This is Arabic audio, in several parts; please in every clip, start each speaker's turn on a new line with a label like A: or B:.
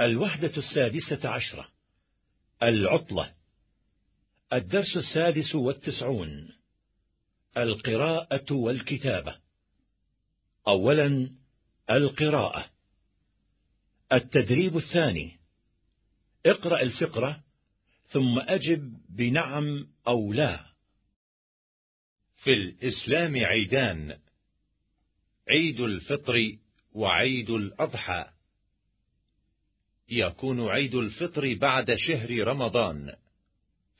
A: الوحدة السادسة عشرة. العطلة. الدرس السادس والتسعون. القراءة والكتابة. أولا القراءة. التدريب الثاني. اقرأ الفقرة ثم أجب بنعم أو لا.
B: في الإسلام عيدان. عيد الفطر وعيد الأضحى. يكون عيد الفطر بعد شهر رمضان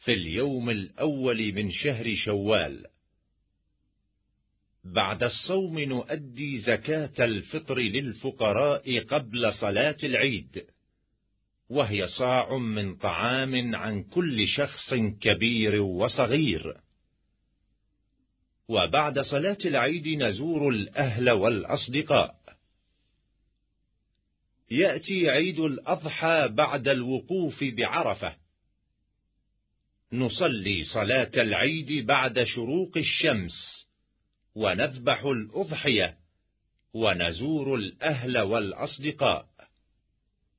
B: في اليوم الأول من شهر شوال. بعد الصوم نؤدي زكاة الفطر للفقراء قبل صلاة العيد وهي صاع من طعام عن كل شخص كبير وصغير. وبعد صلاة العيد نزور الأهل والأصدقاء. يأتي عيد الأضحى بعد الوقوف بعرفة. نصلي صلاة العيد بعد شروق الشمس ونذبح الأضحية ونزور الأهل والأصدقاء.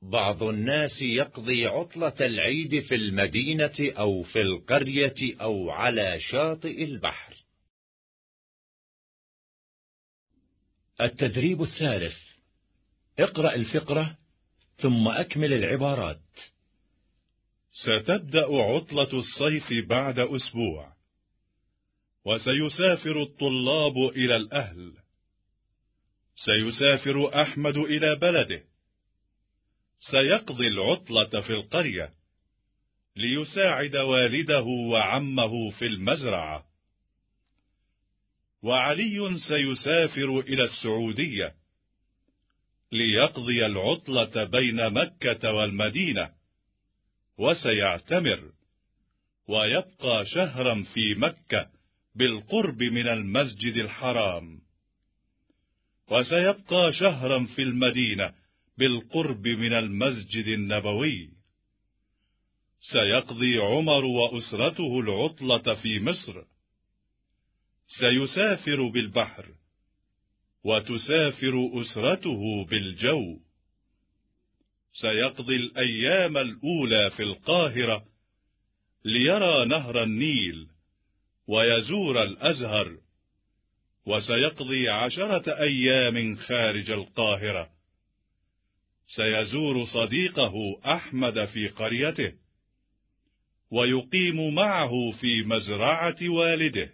B: بعض الناس يقضي عطلة العيد في المدينة أو في القرية أو على شاطئ البحر.
A: التدريب الثالث. اقرأ الفقرة ثم أكمل العبارات.
C: ستبدأ عطلة الصيف بعد أسبوع وسيسافر الطلاب إلى الأهل سيسافر أحمد إلى بلده سيقضي العطلة في القرية ليساعد والده وعمه في المزرعة. وعلي سيسافر إلى السعودية ليقضي العطلة بين مكة والمدينة وسيعتمر ويبقى شهرا في مكة بالقرب من المسجد الحرام. وسيبقى شهرا في المدينة بالقرب من المسجد النبوي. سيقضي عمر وأسرته العطلة في مصر. سيسافر بالبحر. وتسافر أسرته بالجو. سيقضي الأيام الأولى في القاهرة ليرى نهر النيل ويزور الأزهر. وسيقضي عشرة أيام خارج القاهرة. سيزور صديقه أحمد في قريته. ويقيم معه في مزرعة والده.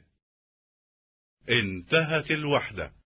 C: انتهت الوحدة.